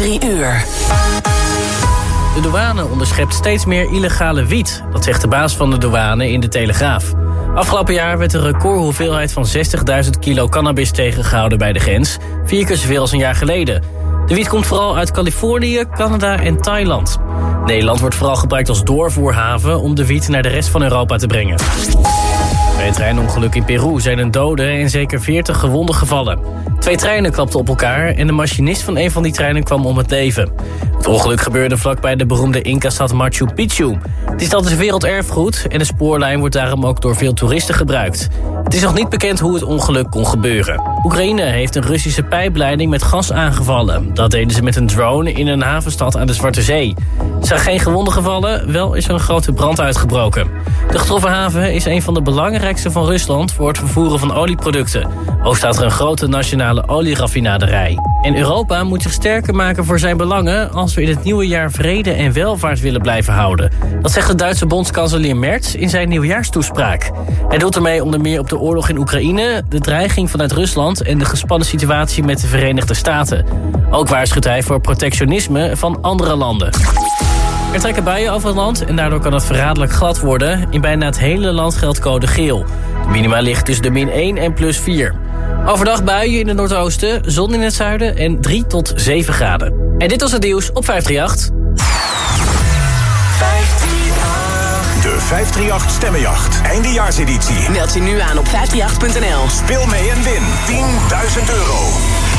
Uur. De douane onderschept steeds meer illegale wiet. Dat zegt de baas van de douane in de Telegraaf. Afgelopen jaar werd een recordhoeveelheid van 60.000 kilo cannabis tegengehouden bij de grens. Vier keer zoveel als een jaar geleden. De wiet komt vooral uit Californië, Canada en Thailand. Nederland wordt vooral gebruikt als doorvoerhaven om de wiet naar de rest van Europa te brengen. Bij een treinongeluk in Peru zijn een dode en zeker 40 gewonden gevallen. Twee treinen klapten op elkaar en de machinist van een van die treinen kwam om het leven. Het ongeluk gebeurde vlakbij de beroemde Inca-stad Machu Picchu. Die stad is werelderfgoed en de spoorlijn wordt daarom ook door veel toeristen gebruikt. Het is nog niet bekend hoe het ongeluk kon gebeuren. Oekraïne heeft een Russische pijpleiding met gas aangevallen. Dat deden ze met een drone in een havenstad aan de Zwarte Zee. Er zijn geen gewonden gevallen, wel is er een grote brand uitgebroken. De getroffen haven is een van de belangrijkste van Rusland... voor het vervoeren van olieproducten. Ook staat er een grote nationale olieraffinaderij. En Europa moet zich sterker maken voor zijn belangen... als we in het nieuwe jaar vrede en welvaart willen blijven houden. Dat zegt de Duitse bondskanselier Merz in zijn nieuwjaarstoespraak. Hij doet ermee onder meer op de oorlog in Oekraïne... de dreiging vanuit Rusland en de gespannen situatie met de Verenigde Staten. Ook waarschuwt hij voor protectionisme van andere landen. Er trekken buien over het land en daardoor kan het verraderlijk glad worden. In bijna het hele land geldt code geel. De minima ligt tussen de min 1 en plus 4. Overdag buien in het noordoosten, zon in het zuiden en 3 tot 7 graden. En dit was het nieuws op 538. 538 Stemmenjacht. Eindejaarseditie. Meld je nu aan op 538.nl. Speel mee en win 10.000 euro.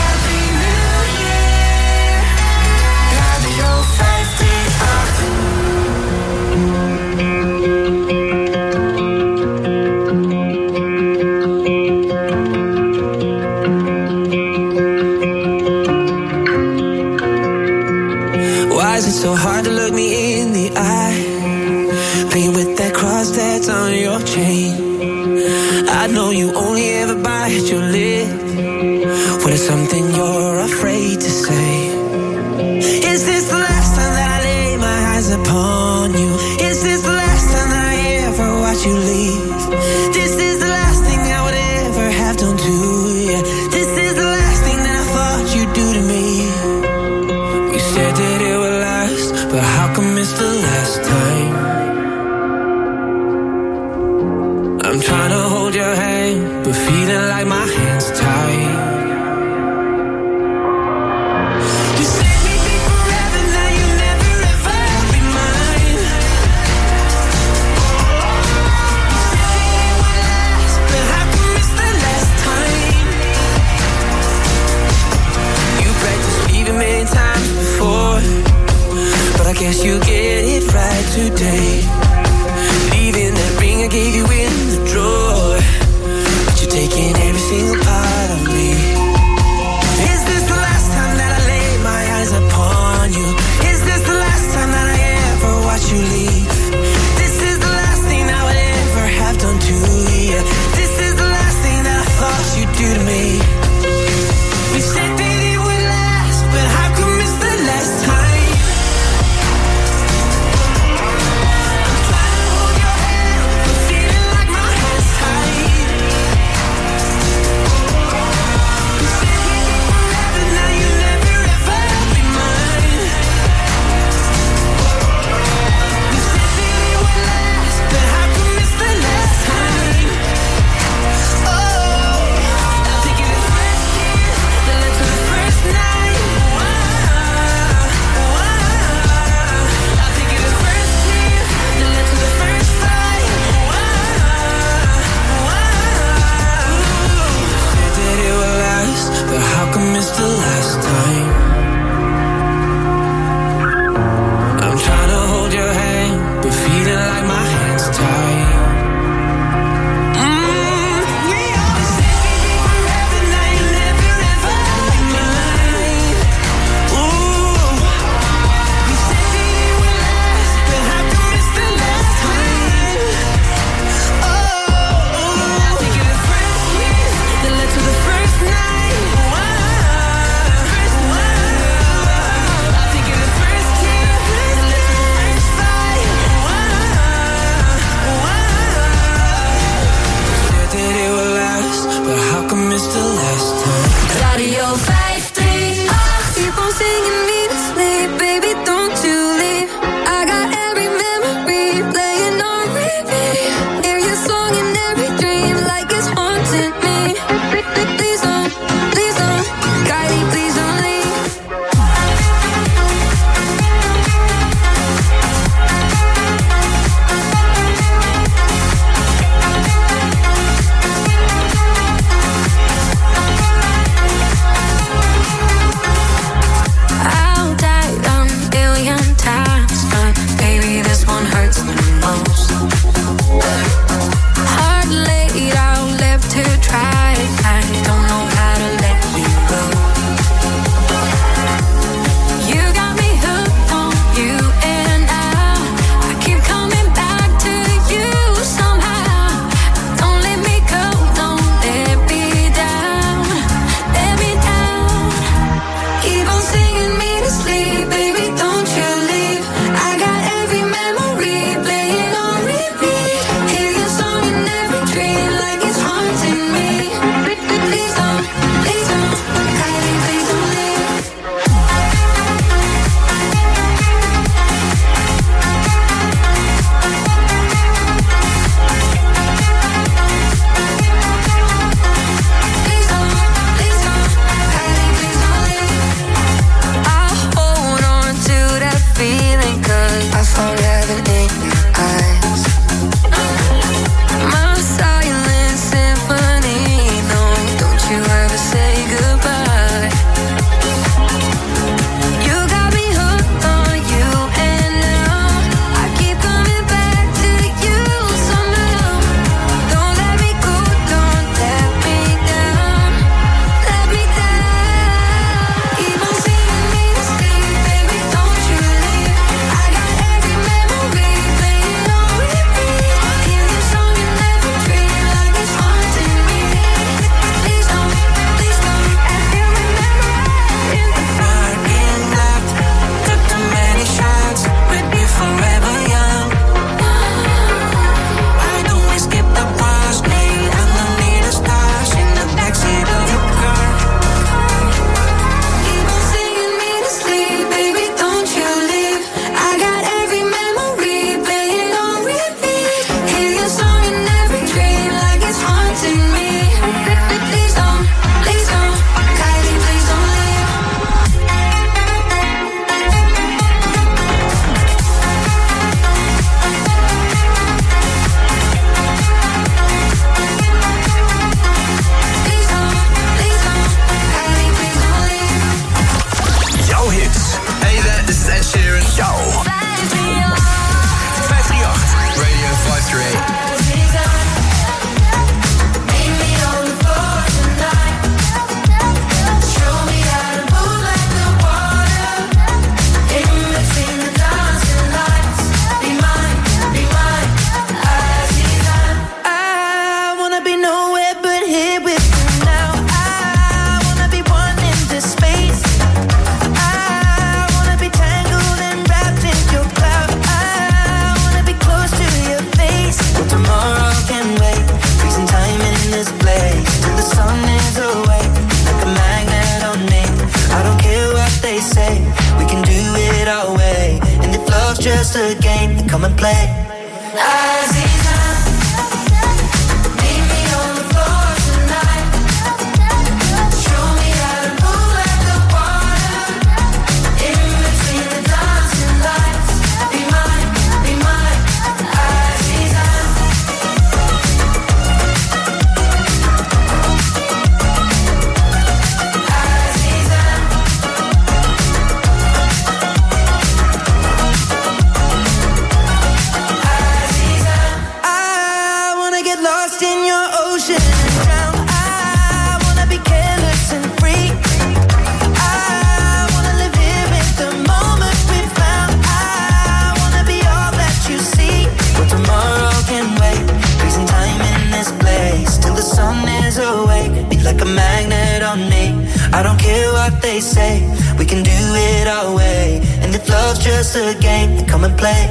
What they say, we can do it our way. And if love's just a game, then come and play.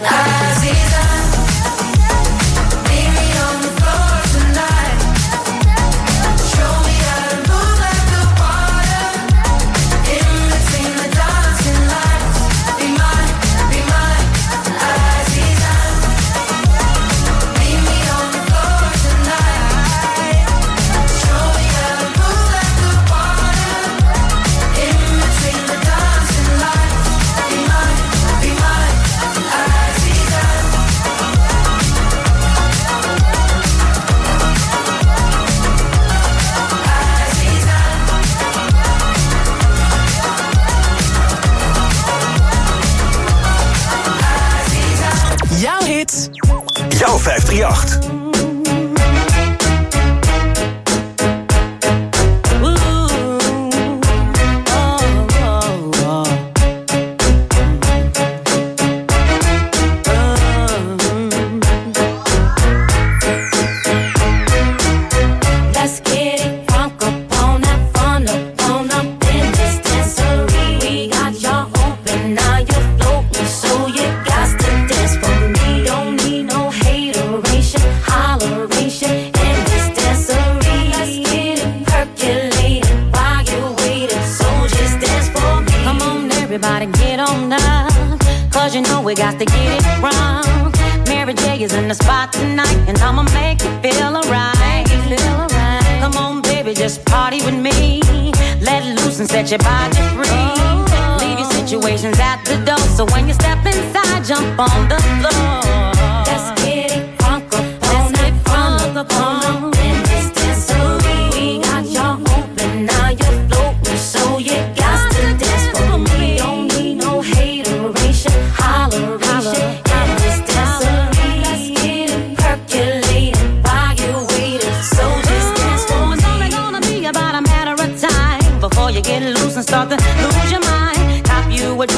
Aziza. Jouw Everybody get on up, cause you know we got to get it wrong. Mary J is in the spot tonight, and I'ma make you feel alright. Come on, baby, just party with me. Let loose and set your body free. Leave your situations at the door, so when you step inside, jump on the floor.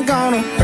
ain't gonna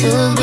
to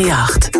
538.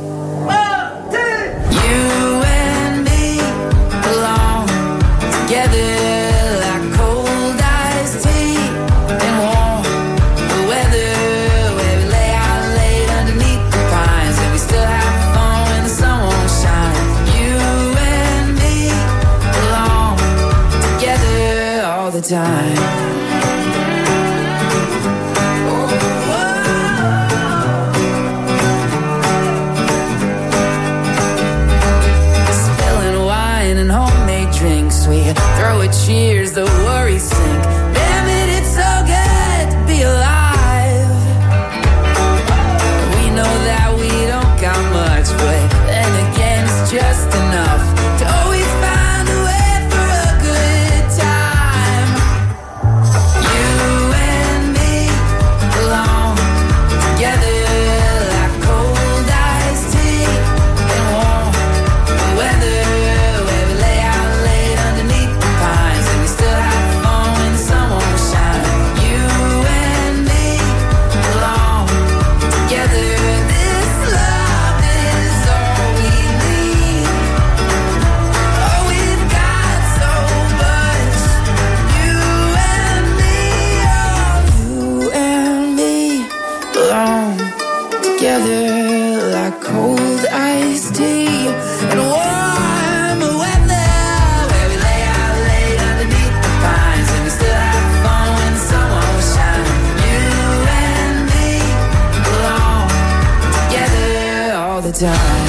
time. together like cold iced tea and warm weather. Where we lay out late underneath the pines and we still have fun when the sun won't. You and me belong together all the time.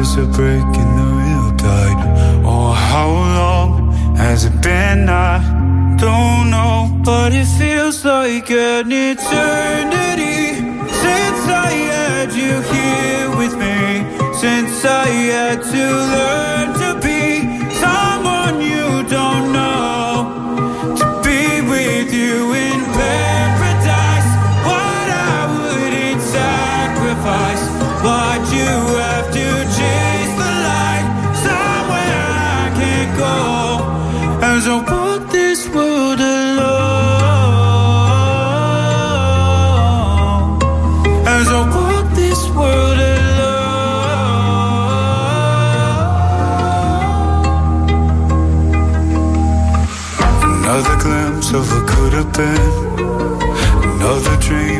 is a break in the real tide Or oh, how long has it been? I don't know But it feels like an eternity Since I had you here with me Since I had to learn Another dream.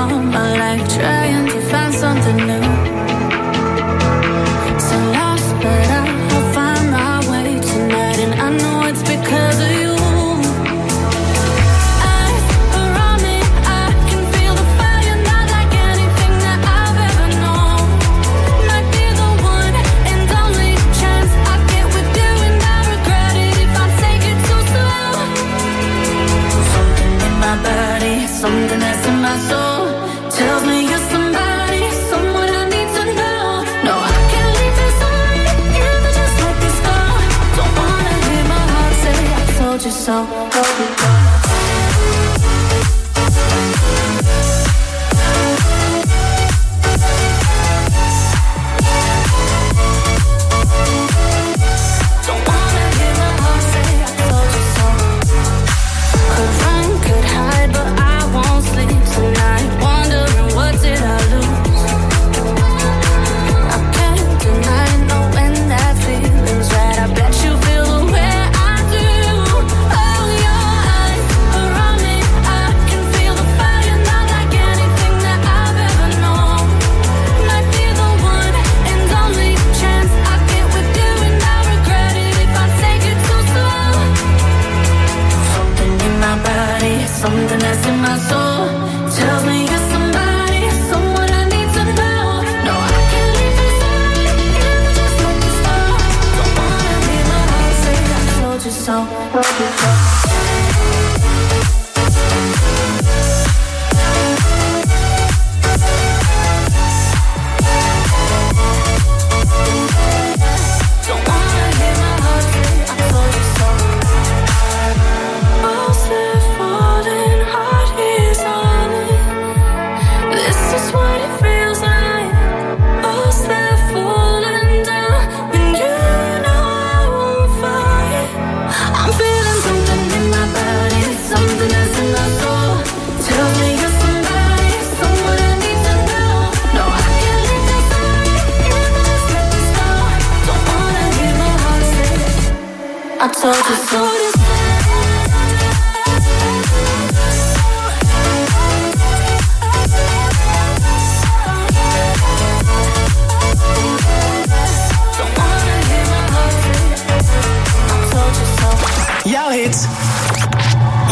on my life, trying to find something new. so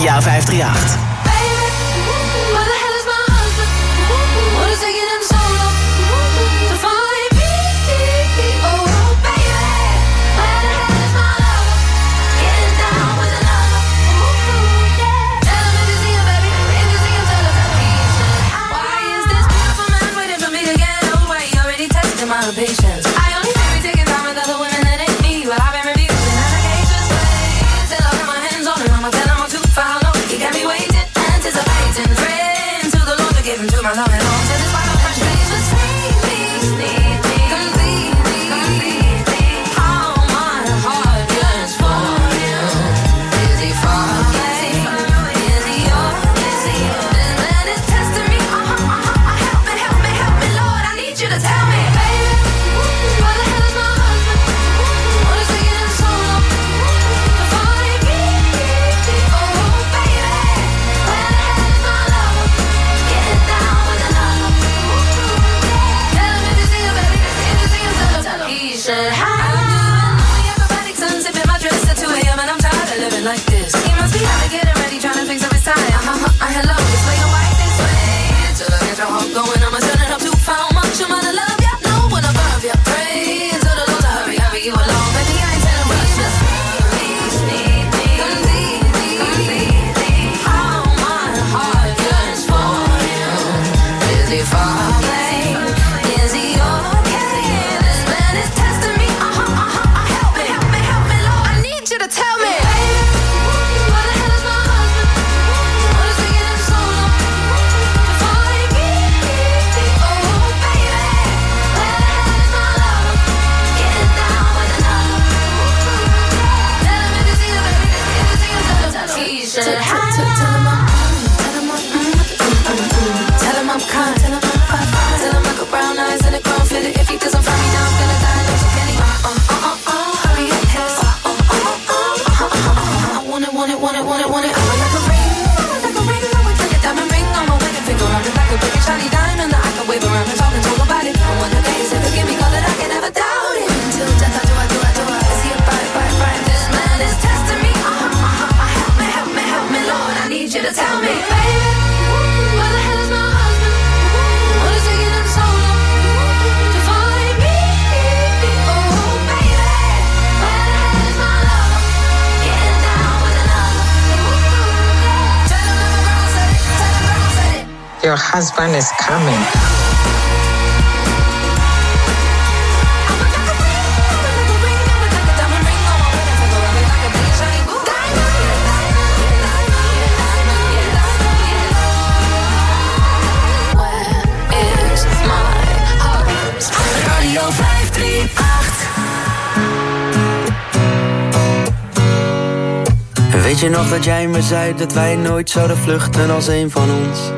Ja, 538. Weet je nog dat jij me zei dat wij nooit zouden vluchten als een van ons?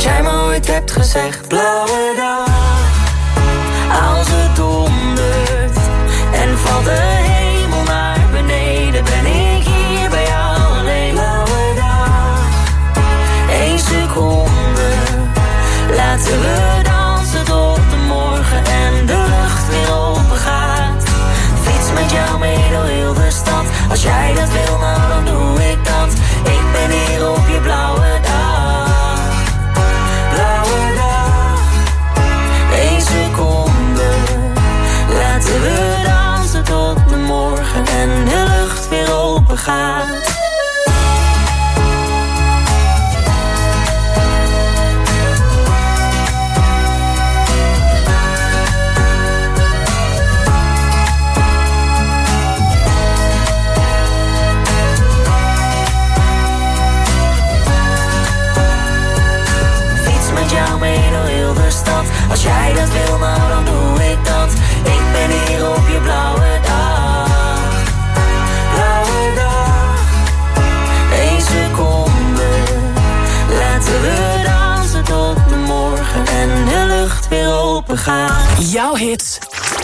Wat jij me ooit hebt gezegd. Blauwe dag, als het dondert en valt de hemel naar beneden, ben ik hier bij jou alleen. Blauwe dag, één seconde, laten we dansen tot de morgen en de lucht weer open gaat. Fiets met jou mee door heel de stad, als jij dat wil, nou open gaat.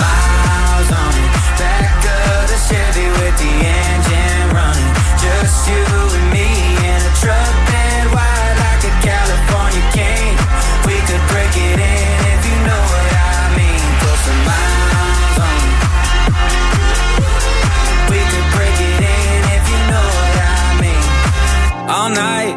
miles on it. Back of the Chevy with the engine running. Just you and me in a truck bed wide like a California king. We could break it in if you know what I mean. Put some miles on it. We could break it in if you know what I mean. All night,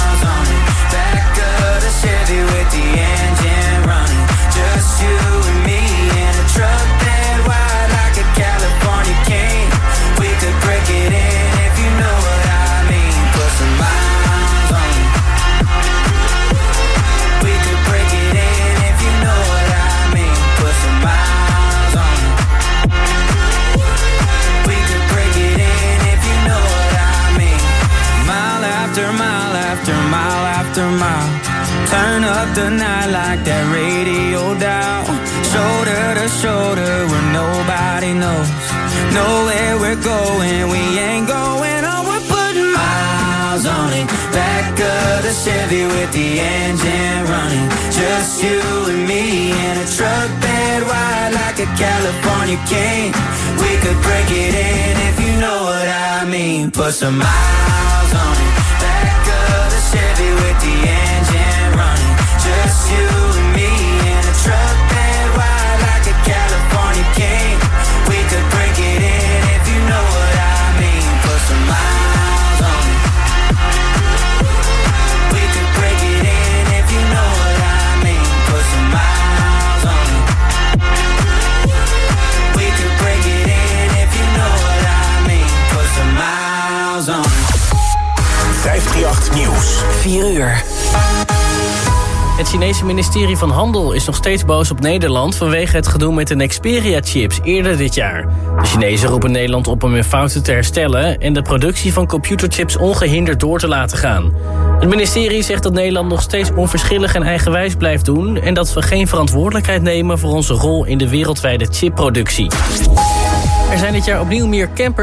we're going, we ain't going on. We're putting miles on it. Back of the Chevy with the engine running. Just you and me in a truck bed wide like a California king. We could break it in if you know what I mean. Put some miles 4 uur. Het Chinese ministerie van Handel is nog steeds boos op Nederland... vanwege het gedoe met de Xperia-chips eerder dit jaar. De Chinezen roepen Nederland op om hun fouten te herstellen... en de productie van computerchips ongehinderd door te laten gaan. Het ministerie zegt dat Nederland nog steeds onverschillig en eigenwijs blijft doen... en dat we geen verantwoordelijkheid nemen voor onze rol in de wereldwijde chipproductie. Er zijn dit jaar opnieuw meer campers